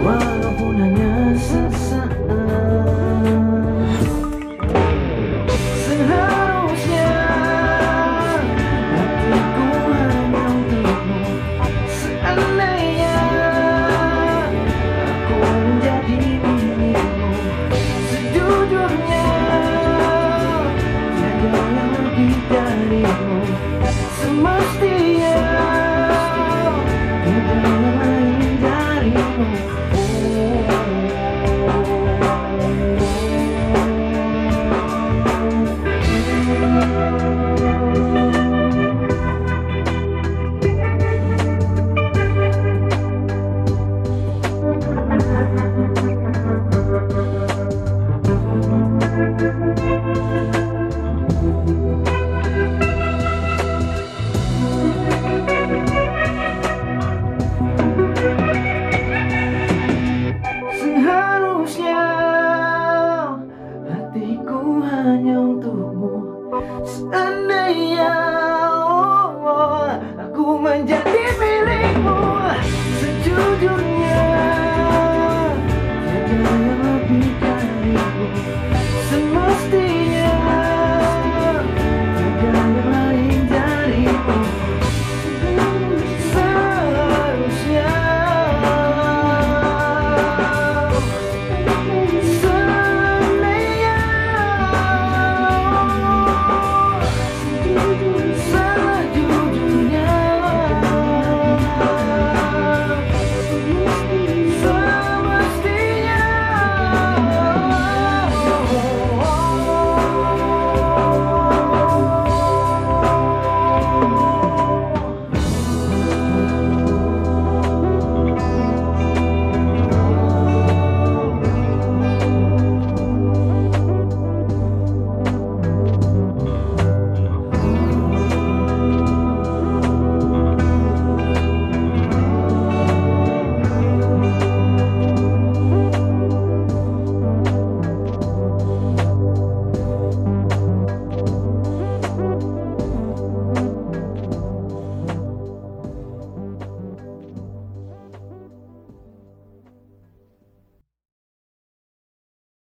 Walaupun hanya sesaat Seandainya oh, oh, aku menjadi milikmu Sejujurnya.